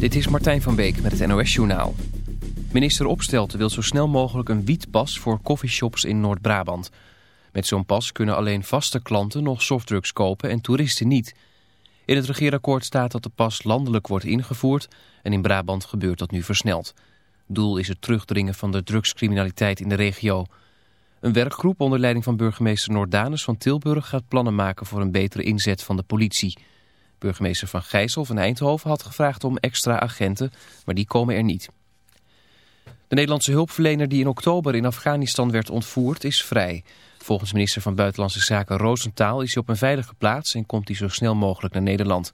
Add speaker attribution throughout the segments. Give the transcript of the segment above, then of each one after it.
Speaker 1: Dit is Martijn van Beek met het NOS-journaal. Minister Opstelten wil zo snel mogelijk een wietpas voor coffeeshops in Noord-Brabant. Met zo'n pas kunnen alleen vaste klanten nog softdrugs kopen en toeristen niet. In het regeerakkoord staat dat de pas landelijk wordt ingevoerd en in Brabant gebeurt dat nu versneld. Doel is het terugdringen van de drugscriminaliteit in de regio. Een werkgroep onder leiding van burgemeester Noordanus van Tilburg gaat plannen maken voor een betere inzet van de politie... Burgemeester Van Gijssel van Eindhoven had gevraagd om extra agenten, maar die komen er niet. De Nederlandse hulpverlener die in oktober in Afghanistan werd ontvoerd is vrij. Volgens minister van Buitenlandse Zaken Roosentaal is hij op een veilige plaats en komt hij zo snel mogelijk naar Nederland.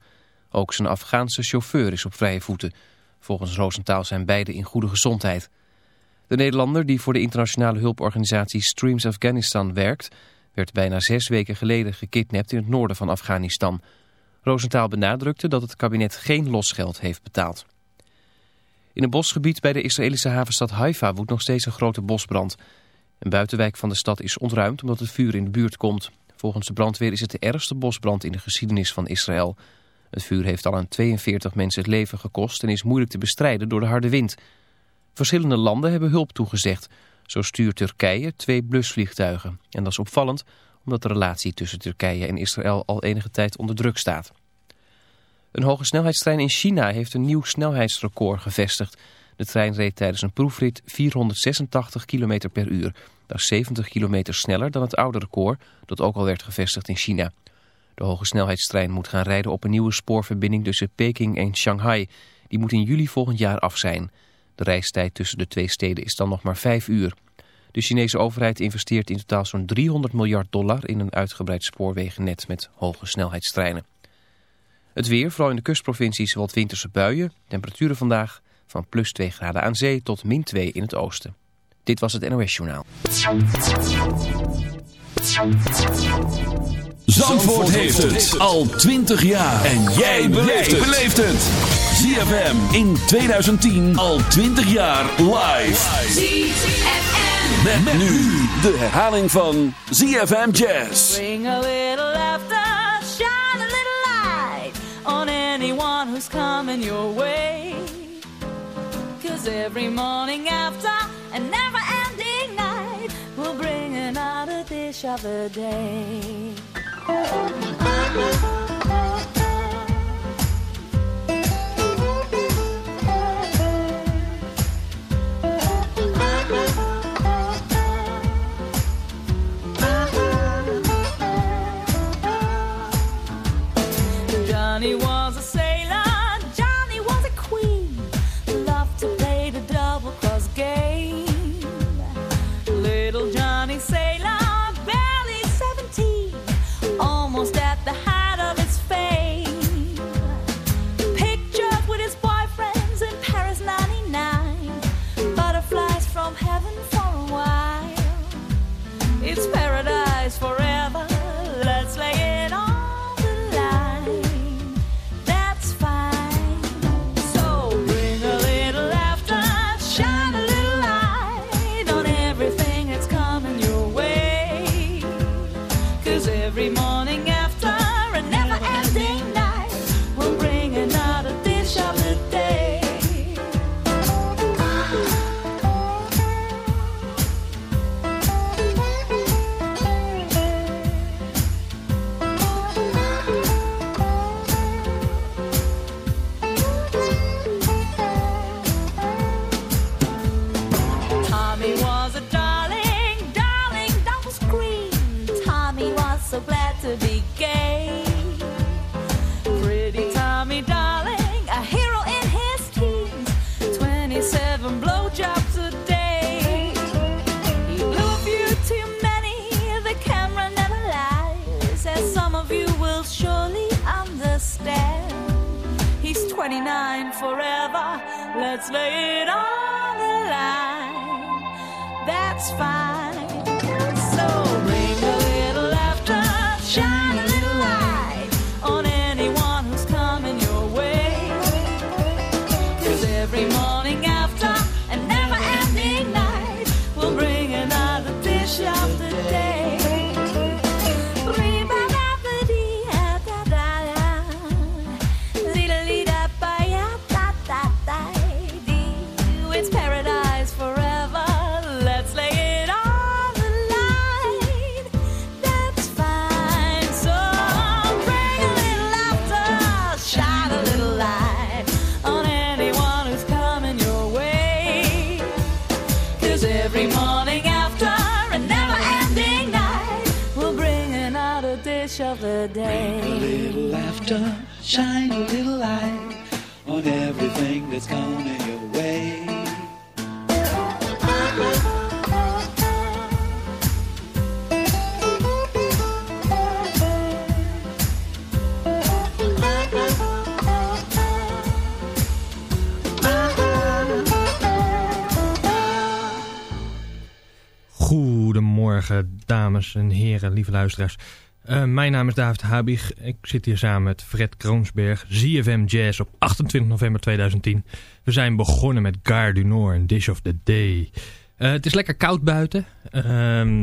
Speaker 1: Ook zijn Afghaanse chauffeur is op vrije voeten. Volgens Roosentaal zijn beide in goede gezondheid. De Nederlander die voor de internationale hulporganisatie Streams Afghanistan werkt... werd bijna zes weken geleden gekidnapt in het noorden van Afghanistan... Roosentaal benadrukte dat het kabinet geen losgeld heeft betaald. In een bosgebied bij de Israëlische havenstad Haifa woedt nog steeds een grote bosbrand. Een buitenwijk van de stad is ontruimd omdat het vuur in de buurt komt. Volgens de brandweer is het de ergste bosbrand in de geschiedenis van Israël. Het vuur heeft al aan 42 mensen het leven gekost en is moeilijk te bestrijden door de harde wind. Verschillende landen hebben hulp toegezegd. Zo stuurt Turkije twee blusvliegtuigen. En dat is opvallend omdat de relatie tussen Turkije en Israël al enige tijd onder druk staat. Een hoge snelheidstrein in China heeft een nieuw snelheidsrecord gevestigd. De trein reed tijdens een proefrit 486 km per uur. Dat is 70 kilometer sneller dan het oude record dat ook al werd gevestigd in China. De hoge snelheidstrein moet gaan rijden op een nieuwe spoorverbinding tussen Peking en Shanghai. Die moet in juli volgend jaar af zijn. De reistijd tussen de twee steden is dan nog maar 5 uur. De Chinese overheid investeert in totaal zo'n 300 miljard dollar in een uitgebreid spoorwegennet met hoge snelheidstreinen. Het weer, vooral in de kustprovincies, wat winterse buien. Temperaturen vandaag van plus 2 graden aan zee tot min 2 in het oosten. Dit was het NOS Journaal.
Speaker 2: Zandvoort heeft het al 20 jaar. En jij beleeft het. ZFM in 2010 al 20 jaar live. Met, met nu de herhaling van ZFM Jazz.
Speaker 3: Bring a little laughter, shine a little light on anyone who's coming your way. Cause every morning after a never ending night will bring another dish of the day.
Speaker 4: Dames en heren, lieve luisteraars. Uh, mijn naam is David Habig. Ik zit hier samen met Fred Kroonsberg, ZFM Jazz op 28 november 2010. We zijn begonnen met Gare du Nord en Dish of the Day. Uh, het is lekker koud buiten. Uh,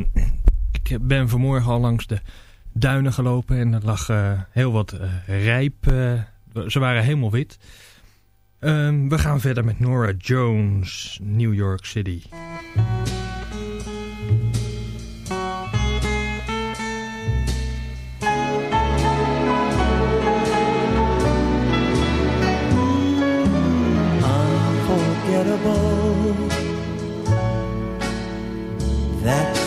Speaker 4: ik ben vanmorgen al langs de duinen gelopen en er lag uh, heel wat rijp. ze waren helemaal wit. Ehm, we gaan verder met Nora Jones, New York City.
Speaker 5: that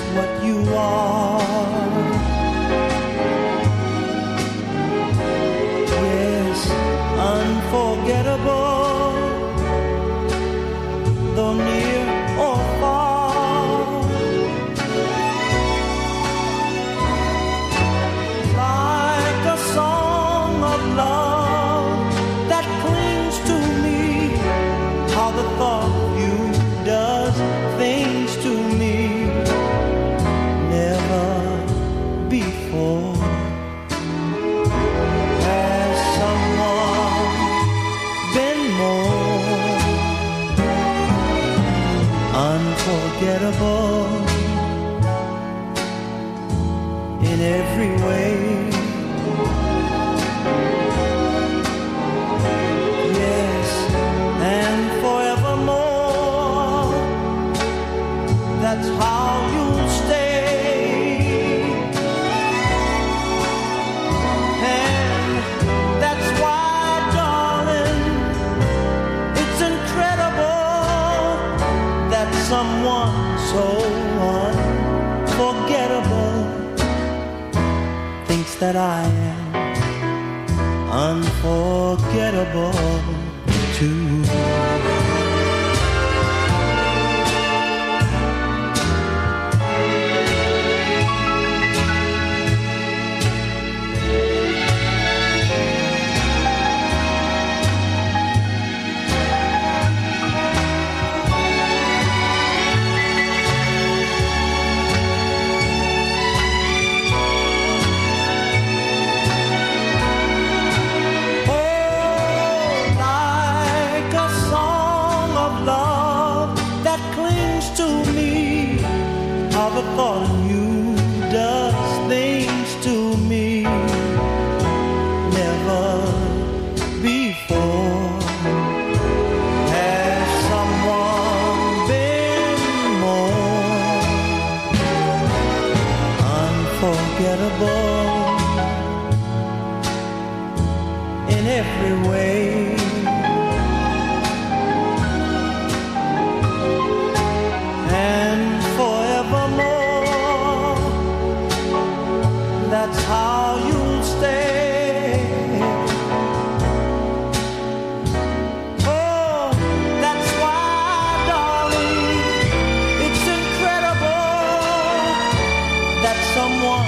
Speaker 5: someone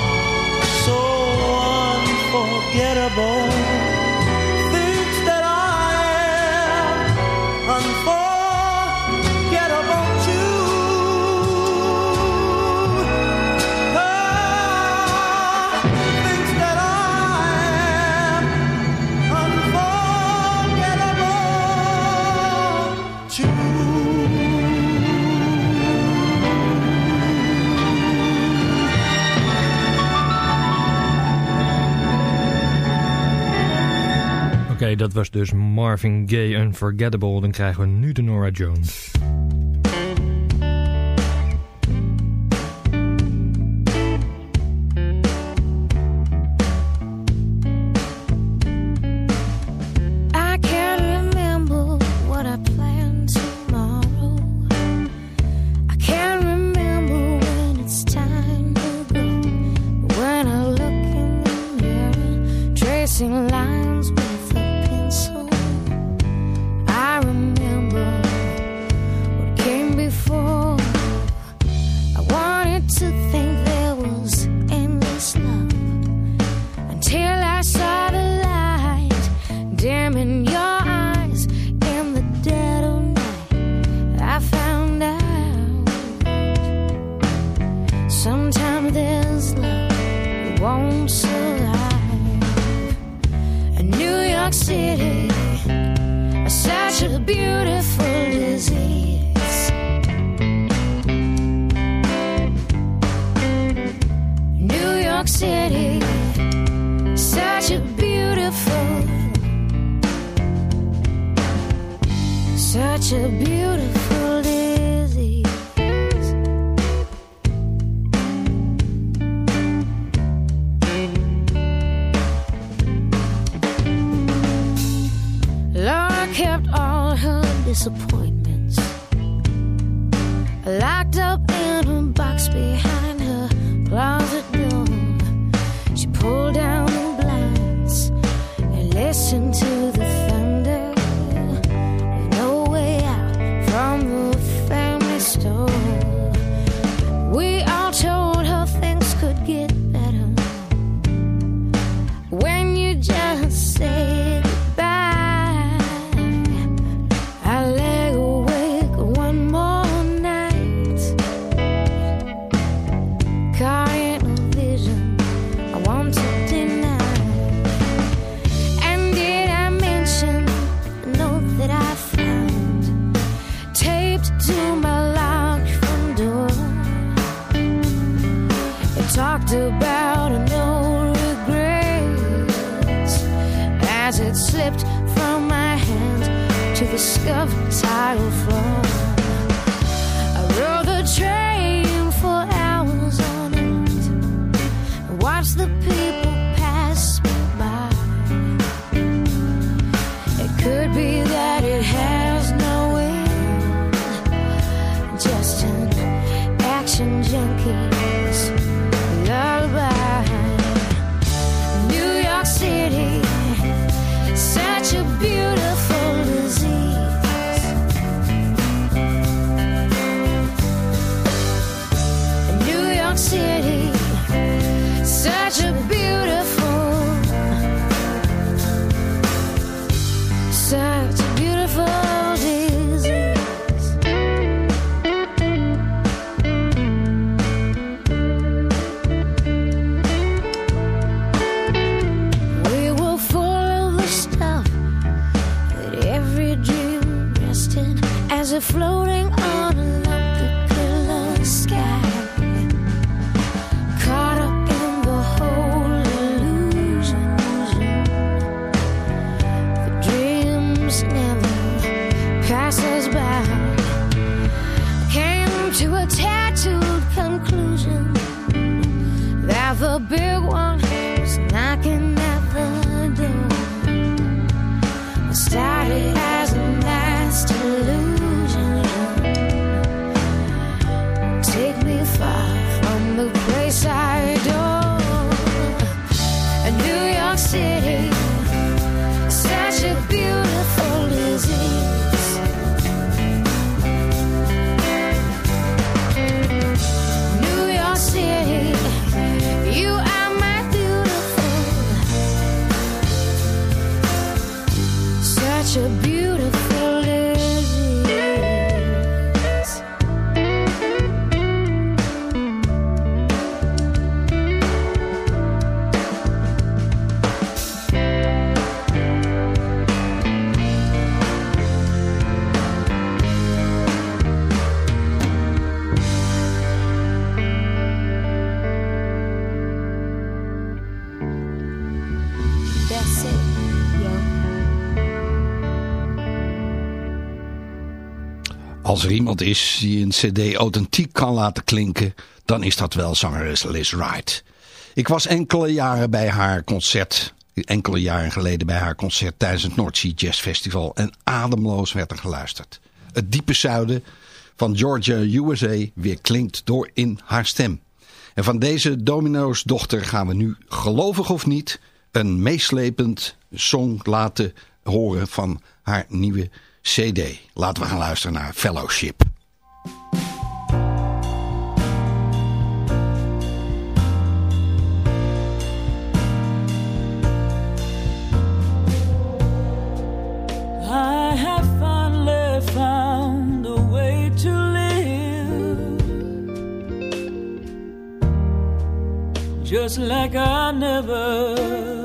Speaker 5: so unforgettable
Speaker 4: dat was dus Marvin Gaye Unforgettable. Dan krijgen we nu de Nora Jones.
Speaker 6: such a beautiful floating
Speaker 7: als er iemand is die een cd authentiek kan laten klinken, dan is dat wel zangeres Liz Wright. Ik was enkele jaren bij haar concert, enkele jaren geleden bij haar concert tijdens het North Jazz Festival en ademloos werd er geluisterd. Het diepe zuiden van Georgia, USA weer klinkt door in haar stem. En van deze domino's dochter gaan we nu, gelovig of niet, een meeslepend song laten horen van haar nieuwe CD. Laten we gaan luisteren naar Fellowship.
Speaker 8: just like I never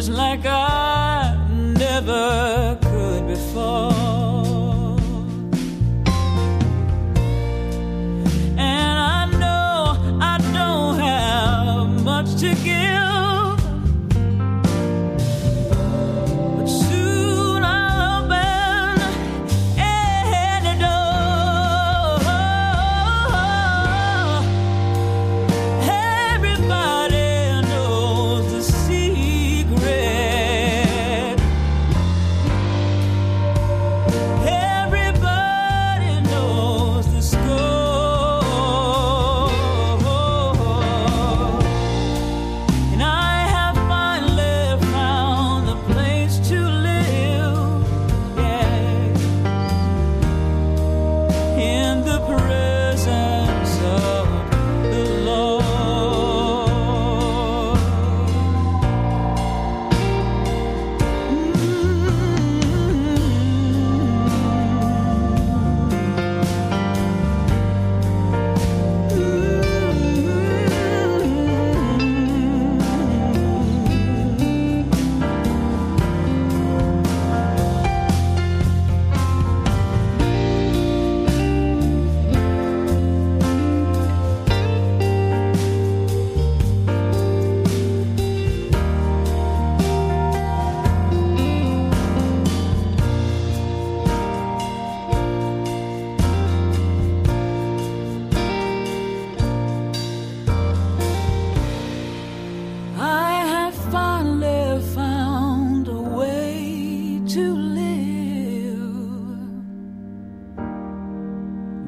Speaker 8: just like I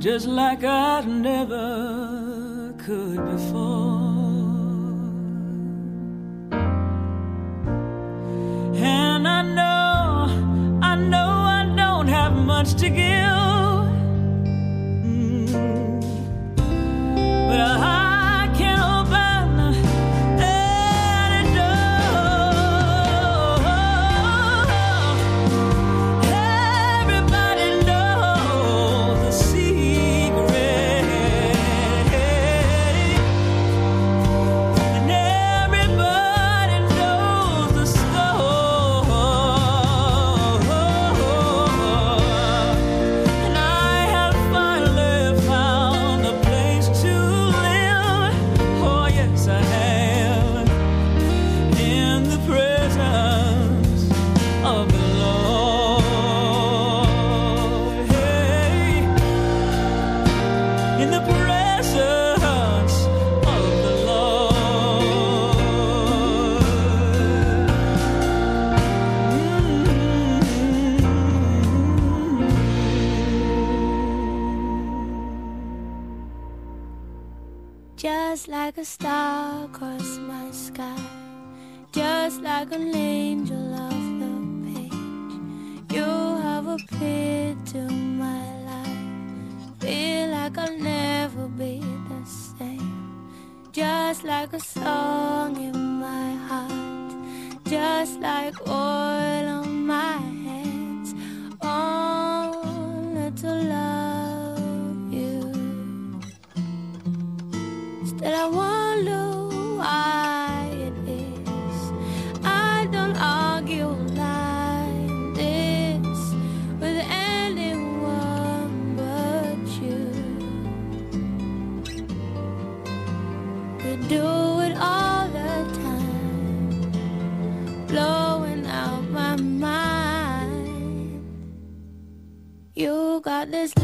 Speaker 8: just like I never could before.
Speaker 9: like oil this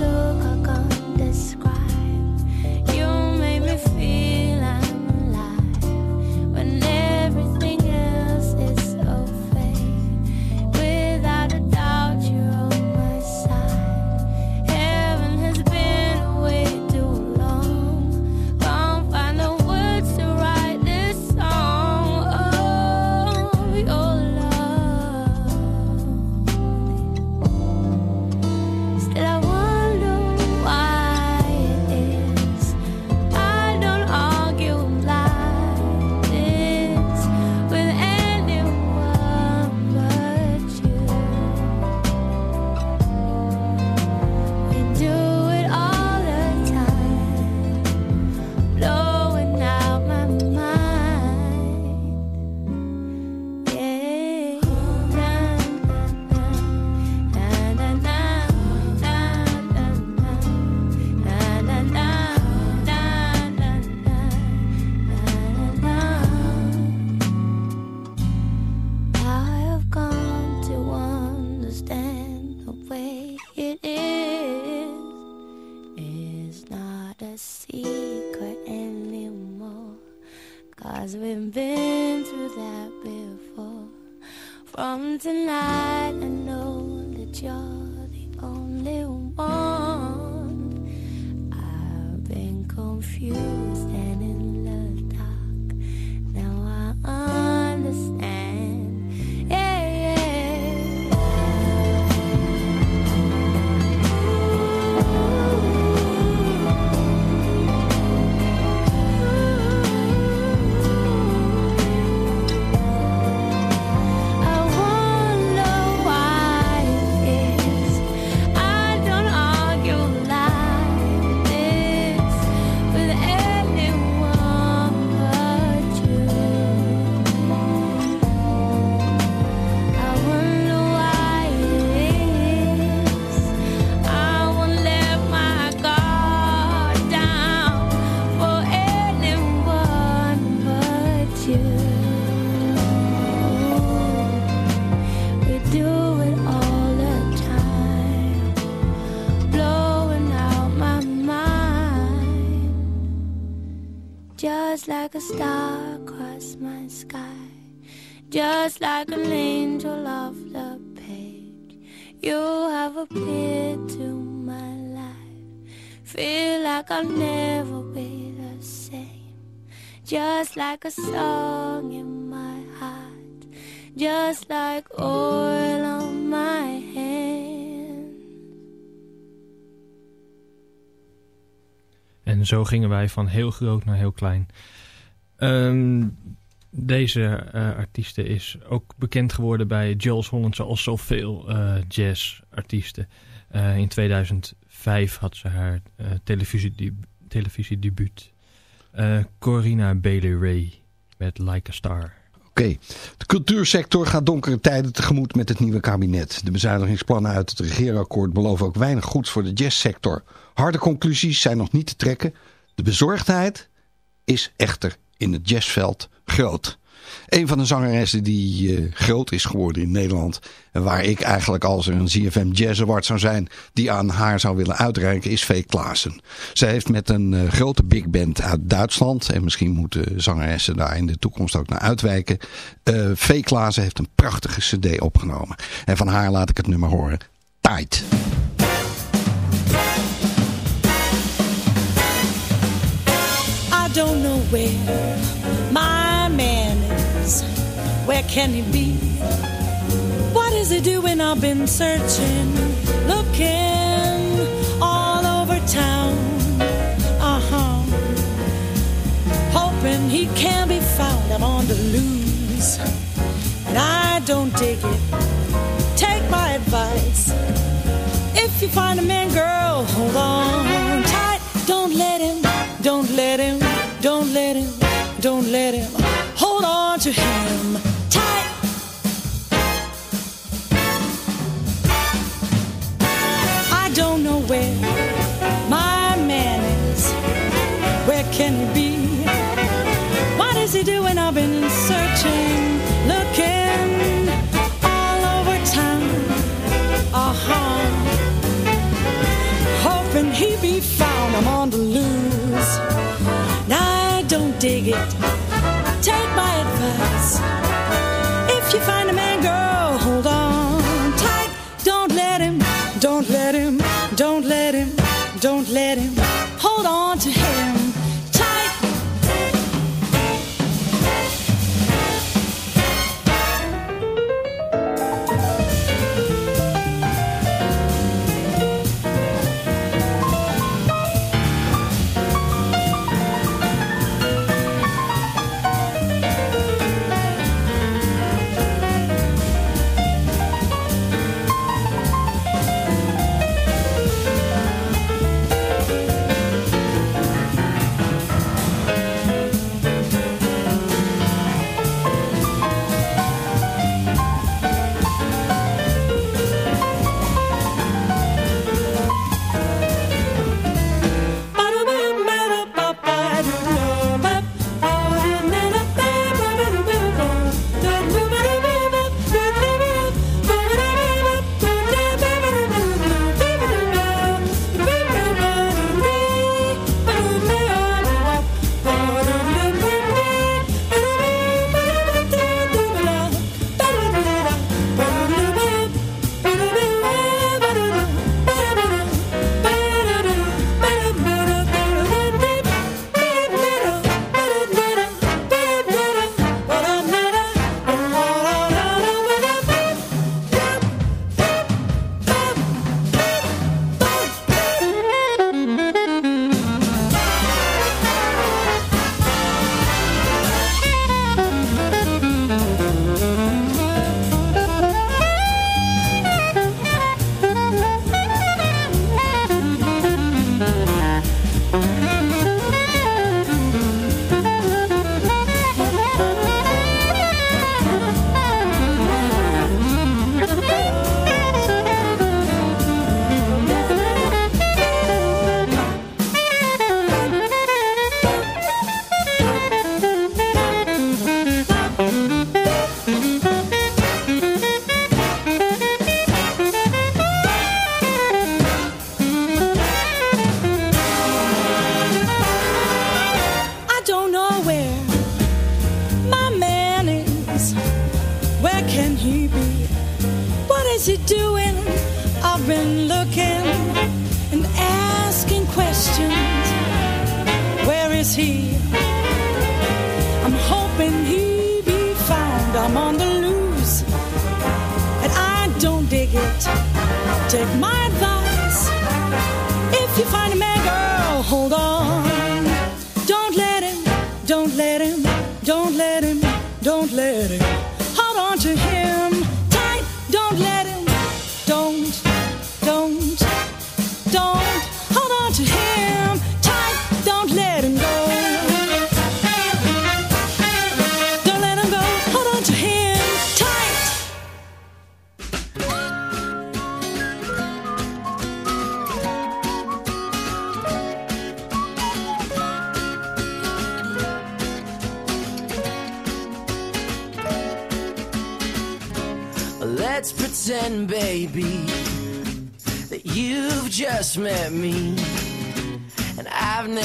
Speaker 9: secret anymore. Cause we've been through that before. From tonight, I know that you're the only one. I've been confused a star across my sky, just like an angel off the page. You have appeared to my life. Feel like I'll never be the same. Just like a song in my heart, just like oil on my hand.
Speaker 4: En zo gingen wij van heel groot naar heel klein. Ehm, deze eh artieste is ook bekend geworden bij Jules Holland, zoals zoveel eh jazzartiesten. Eh, in 2005 had ze haar televisiedebu- televisiedebuut. Eh Corina Bailey Ray met Like a Star.
Speaker 7: Oké, de cultuursector gaat donkere tijden tegemoet met het nieuwe kabinet. De bezuinigingsplannen uit het regeerakkoord beloven ook weinig goeds voor de jazzsector. Harde conclusies zijn nog niet te trekken. De bezorgdheid is echter in het jazzveld groot. Een van de zangeressen die eh, groot is geworden in Nederland. En waar ik eigenlijk als er een ZFM Jazz Award zou zijn. Die aan haar zou willen uitreiken is Vee Klaassen. Zij heeft met een eh, grote big band uit Duitsland. En misschien moeten zangeressen daar in de toekomst ook naar uitwijken. eh Vee Klaassen heeft een prachtige cd opgenomen. En van haar laat ik het nummer horen. Tight.
Speaker 10: I don't know where my man is. Where can he be? What is he doing? I've been searching, looking all over town. Uh huh. Hoping he can be found. I'm on the loose. And I don't dig it. Take my advice. If you find a man, girl, hold on tight. Don't let him, don't let him, don't let him, don't let him. Hold on to him dig it. Take my advice. If you find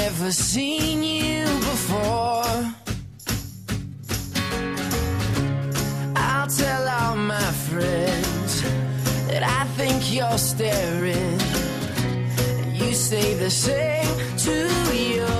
Speaker 11: never seen you before. I'll tell all my friends that I think you're staring. You say the same to yours.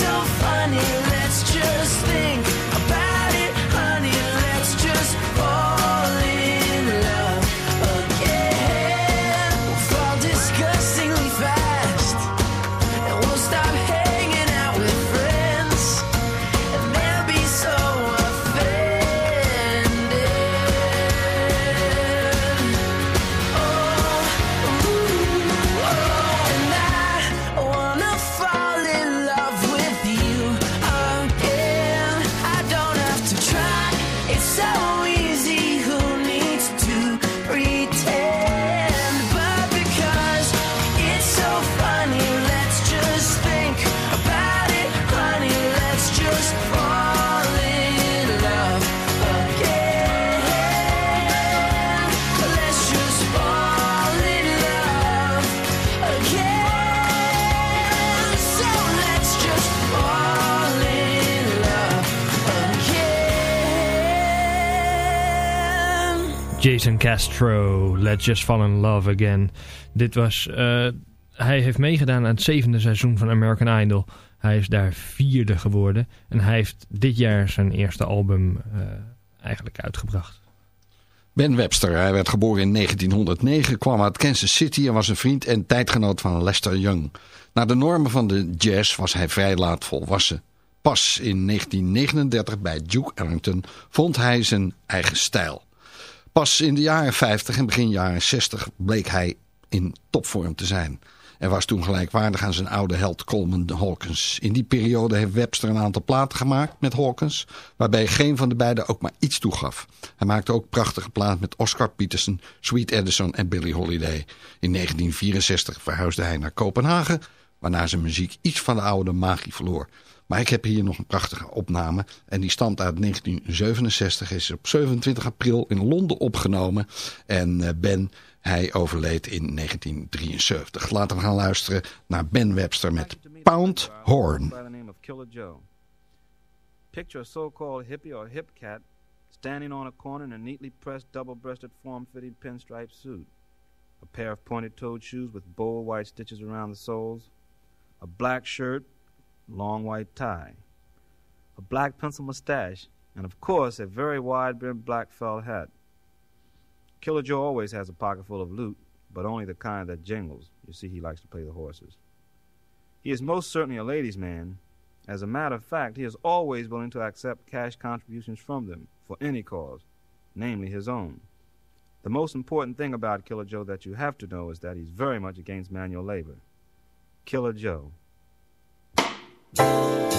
Speaker 11: So funny, let's just think
Speaker 4: Jason Castro, Let's Just Fall in Love Again. Dit was, eh, hij heeft meegedaan aan het zevende seizoen van American Idol. Hij is daar vierde geworden. En hij heeft dit jaar zijn eerste album eh, eigenlijk uitgebracht.
Speaker 7: Ben Webster, hij werd geboren in 1909, kwam uit Kansas City en was een vriend en tijdgenoot van Lester Young. Naar de normen van de jazz was hij vrij laat volwassen. Pas in 1939 bij Duke Ellington vond hij zijn eigen stijl. Pas in de jaren 50 en begin jaren 60 bleek hij in topvorm te zijn. En was toen gelijkwaardig aan zijn oude held Coleman Hawkins. In die periode heeft Webster een aantal platen gemaakt met Hawkins, waarbij geen van de beiden ook maar iets toegaf. Hij maakte ook prachtige platen met Oscar Peterson, Sweet Edison en Billie Holiday. In 1964 verhuisde hij naar Kopenhagen, waarna zijn muziek iets van de oude magie verloor. Maar ik heb hier nog een prachtige opname. En die stamt uit 1967. Is op 27 april in Londen opgenomen. En eh, Ben, hij overleed in 1973. Laten we gaan luisteren naar Ben Webster met Pound Horn.
Speaker 12: Picture a so-called hippie or hip cat standing on a corner in a neatly pressed, double-breasted, form-fitting pinstripe suit. A pair of pointed-toed shoes with bold white stitches around the soles. A black shirt, long white tie. A black pencil mustache, and of course a very wide-brimmed black felt hat. Killer Joe always has a pocket full of loot, but only the kind that jingles. You see, he likes to play the horses. He is most certainly a ladies' man. As a matter of fact, he is always willing to accept cash contributions from them for any cause, namely his own. The most important thing about Killer Joe that you have to know is that he's very much against manual labor. Killer Joe.
Speaker 4: Thank you.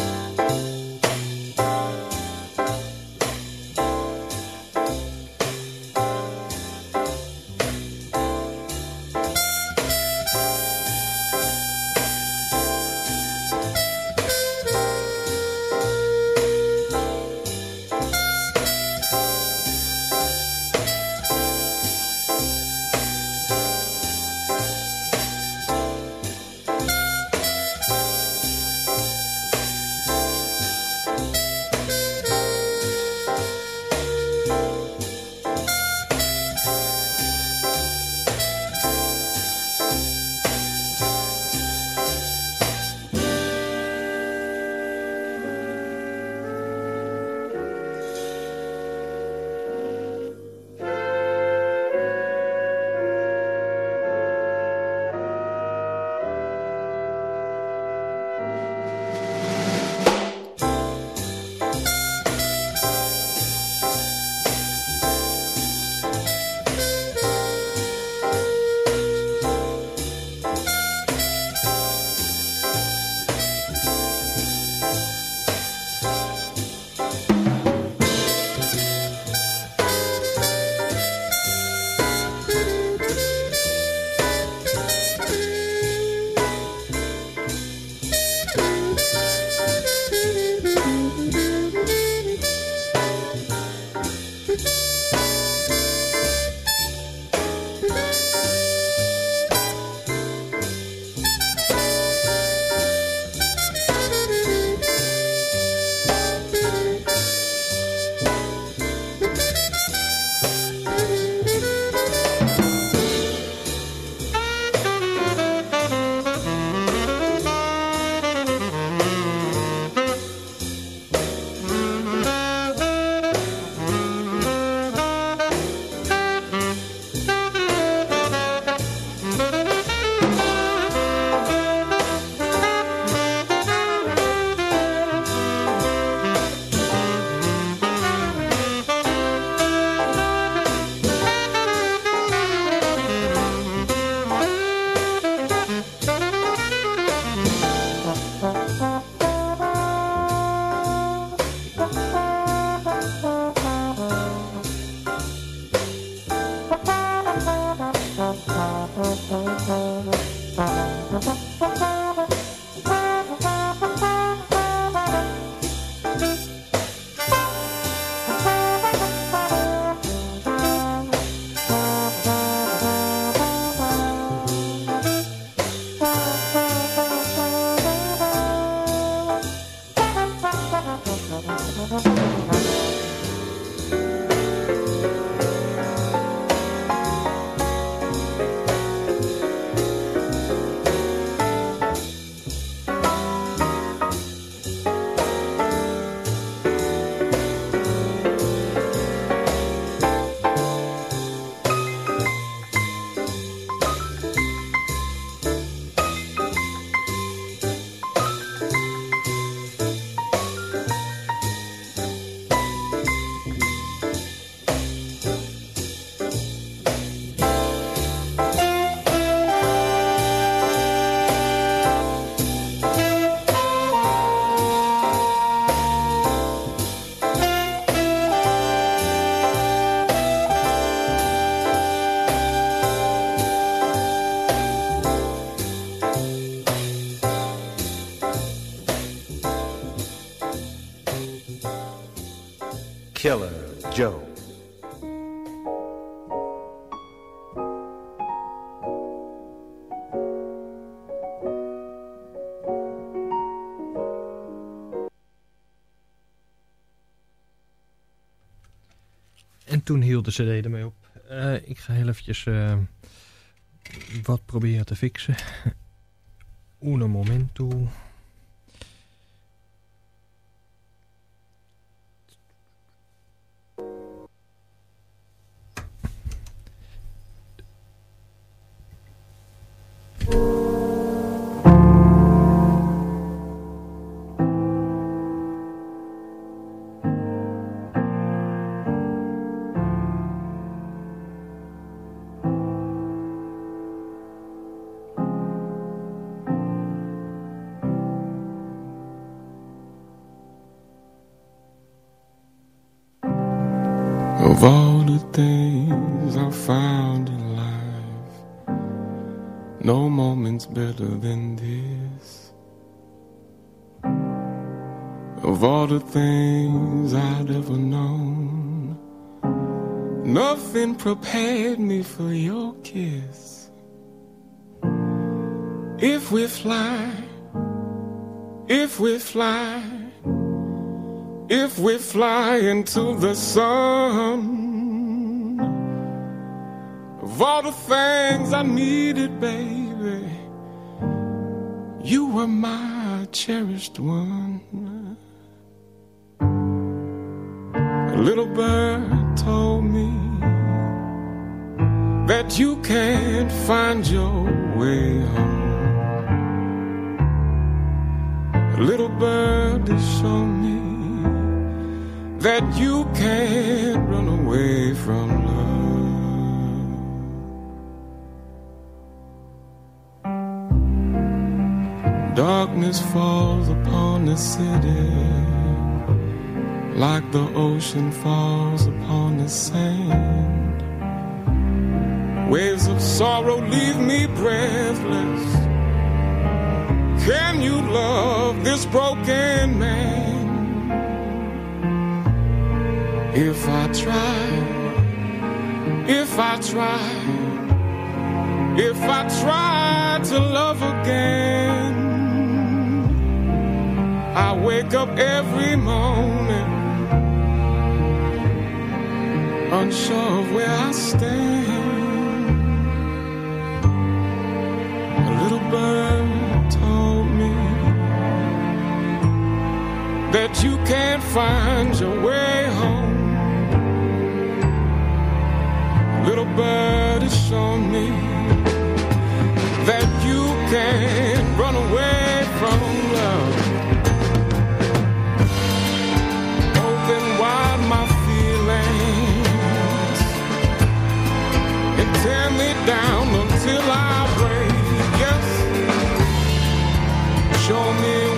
Speaker 4: Hield de cd ermee op. Eh, ik ga heel eventjes eh, wat proberen te fixen. Uno momento.
Speaker 13: No moment's better than this. Of all the things I'd ever known, nothing prepared me for your kiss. If we fly, if we fly, if we fly into the sun. All the things I needed, baby, you were my cherished one. A little bird told me that you can't find your way home. A little bird shown me that you can't run away from love. Darkness falls upon the city like the ocean falls upon the sand. Waves of sorrow leave me breathless. Can you love this broken man? If I try, if I try, if I try to love again, I wake up every morning unsure of where I stand. A little bird told me that you can't find your way home. A Little bird has shown me that you can't run away down until I break. Yes, show me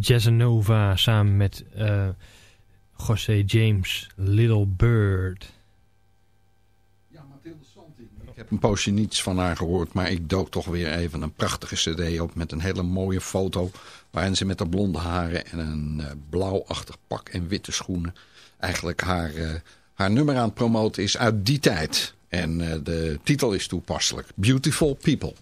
Speaker 4: Jazzanova samen met uh, José James, Little Bird. Ja, Mathilde Santi.
Speaker 7: Ik heb een poosje niets van haar gehoord, maar ik dook toch weer even een prachtige cd op... met een hele mooie foto waarin ze met haar blonde haren en een eh, blauwachtig pak en witte schoenen... eigenlijk haar, eh, haar nummer aan het promoten is uit die tijd. En de titel is toepasselijk, Beautiful People.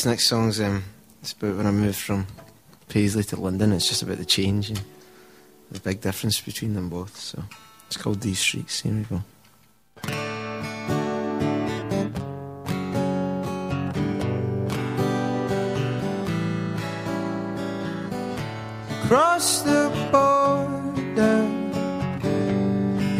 Speaker 14: This next song's um, it's about when I moved from Paisley to London. It's just about the change and the big difference between them both. So it's called These Streets. Here we go. Cross the border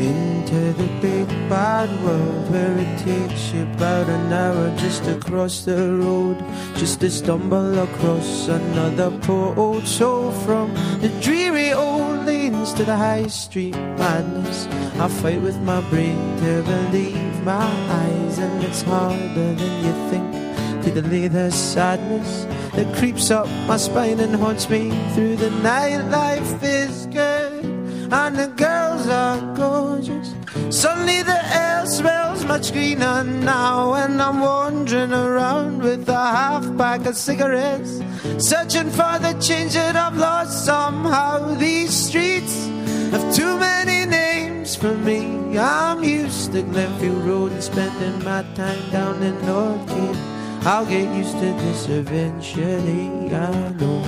Speaker 14: into the big bad world where it takes you about an hour just to cross the road, just to stumble across another poor old soul from the dreary old lanes to the high street madness. I fight with my brain to believe my eyes, and it's harder than you think to delay the sadness that creeps up my spine and haunts me through the night. Life is good, and the girls are gorgeous. Suddenly the air smells much greener now, and I'm wandering around with a half pack of cigarettes, searching for the change that I've lost somehow. These streets have too many names for me. I'm used to Glenfield Road and spending my time down in Northgate. I'll get used to this eventually. I know,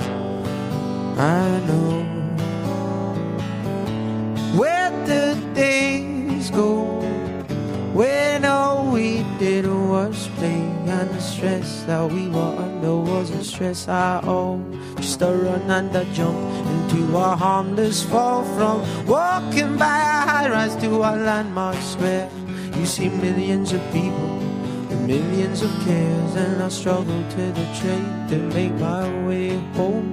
Speaker 14: I know. Where the days go when all we did was play, and the stress that we were under wasn't stress at all. Just a run and a jump into a harmless fall from walking by a high rise to a landmark square. You see millions of people with millions of cares, and I struggle to the train to make my way home.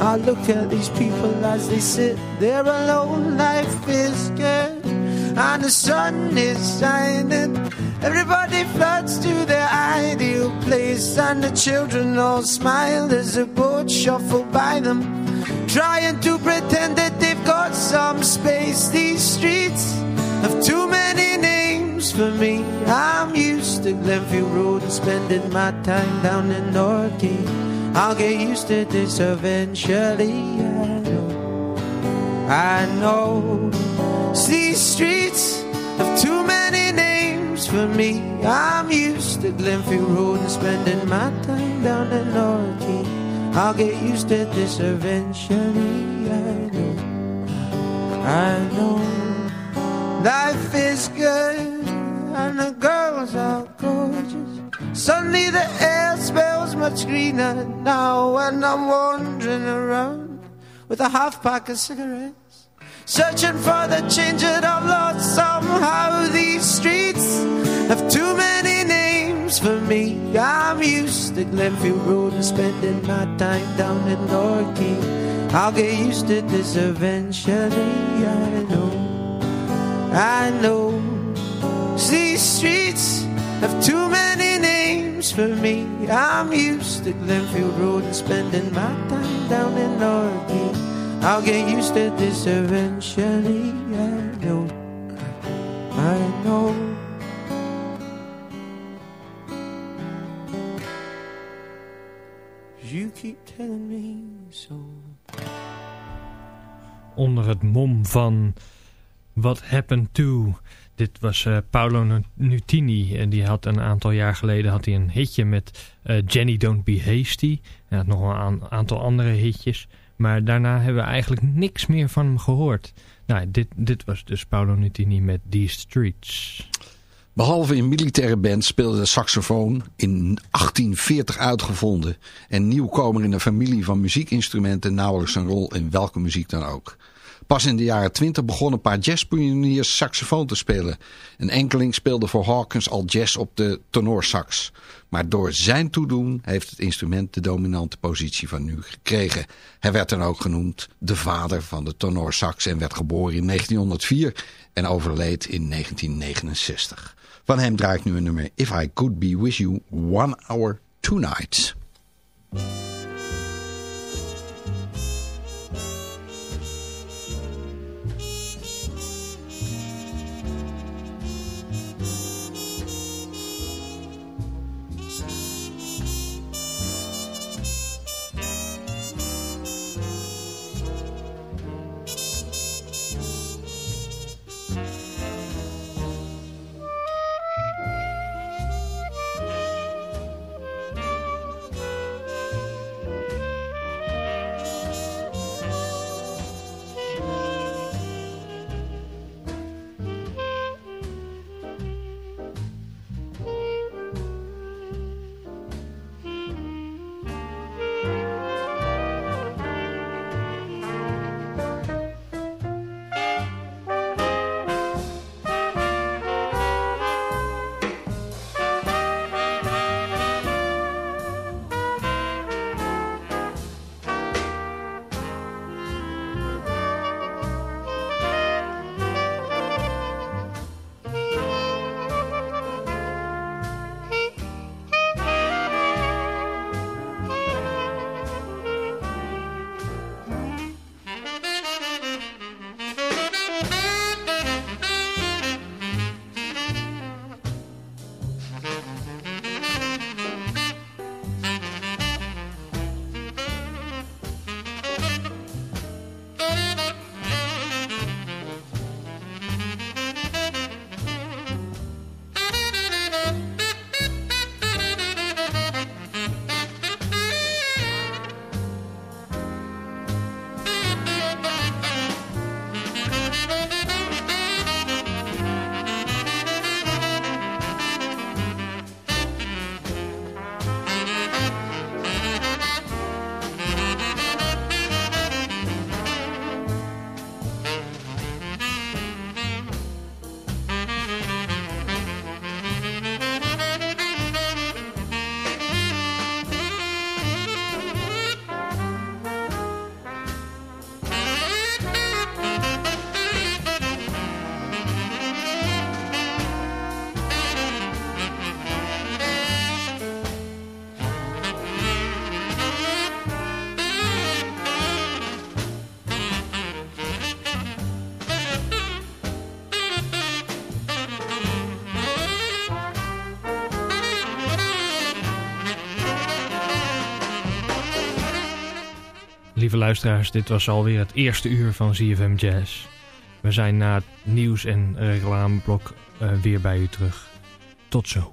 Speaker 14: I look at these people as they sit there alone. Life is good, and the sun is shining. Everybody floods to their ideal place, and the children all smile as a boat shuffle by them, trying to pretend that they've got some space. These streets have too many names for me. I'm used to Glenfield Road and spending my time down in Northgate. I'll get used to this eventually. I know, I know. For me. I'm used to Glenfield Road and spending my time down in Northgate. I'll get used to this eventually. I know, I know. Life is good and the girls are gorgeous. Suddenly the air smells much greener now, and I'm wandering around with a half pack of cigarettes, searching for the change that I've lost. Somehow these streets have too many names for me. I'm used to Glenfield Road and spending my time down in Northgate. I'll get used to this eventually. I know, I know. These streets have too many names for me. I'm used to Glenfield Road and spending my time down in Northgate. I'll get used to this eventually. I know, I know. You keep telling me so.
Speaker 4: Onder het mom van What Happened To... Dit was eh, Paolo Nutini. En die had een aantal jaar geleden had hij een hitje met eh, Jenny Don't Be Hasty. Hij had nog een aantal andere hitjes. Maar daarna hebben we eigenlijk niks meer van hem gehoord. Nou, dit, dit was dus Paolo Nutini met These Streets.
Speaker 7: Behalve in militaire band speelde de saxofoon in 1840 uitgevonden. En nieuwkomer in een familie van muziekinstrumenten nauwelijks een rol in welke muziek dan ook. Pas in de jaren 20 begonnen een paar jazzpioniers saxofoon te spelen. Een enkeling speelde voor Hawkins al jazz op de tenorsax. Maar door zijn toedoen heeft het instrument de dominante positie van nu gekregen. Hij werd dan ook genoemd de vader van de tenorsax en werd geboren in 1904 en overleed in 1969. Van hem draai ik nu een nummer If I Could Be With You One Hour Two
Speaker 5: lieve luisteraars, dit was alweer het eerste uur van ZFM Jazz. We zijn na het nieuws- en reclameblok uh, weer bij u terug. Tot zo.